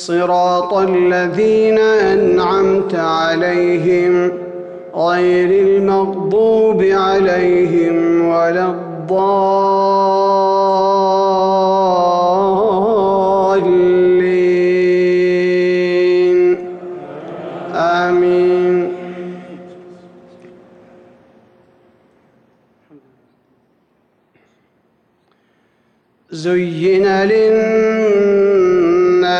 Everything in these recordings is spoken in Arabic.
صراط الذين أنعمت عليهم غير المغضوب عليهم ولا الضالين. آمين. زين للناس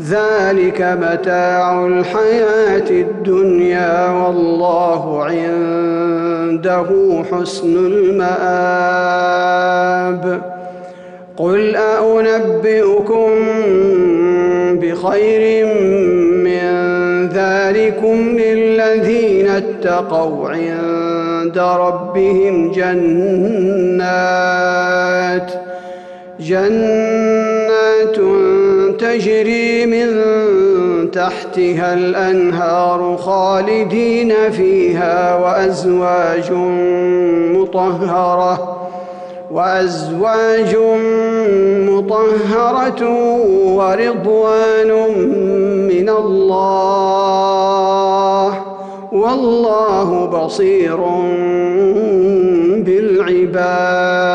ذلك متاع الحياة الدنيا والله عنده حسن المآب. قل أنبئكم بخير من ذلكم للذين اتقوا عند ربهم جنات جنات تجري تحتها الأنهار خالدين فيها وأزواج مطهرة وأزواج مطهرة ورضوان من الله والله بصير بالعباد.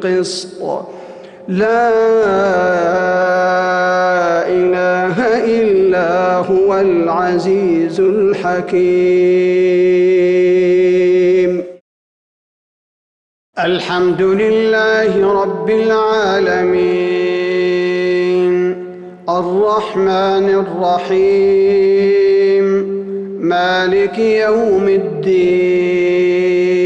بالقسط لا إله إلا هو العزيز الحكيم. الحمد لله رب العالمين. الرحمن الرحيم. مالك يوم الدين.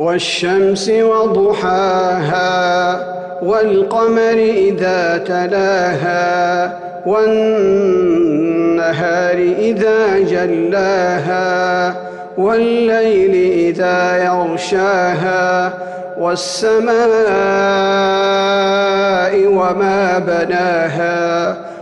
والشمس وضحاها والقمر إذا تلاها والنهار إذا جلاها والليل إذا يغشاها والسماء وما بناها.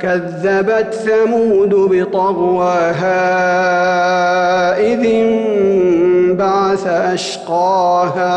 كذبت ثمود بطغواها إذ انبعث أشقاها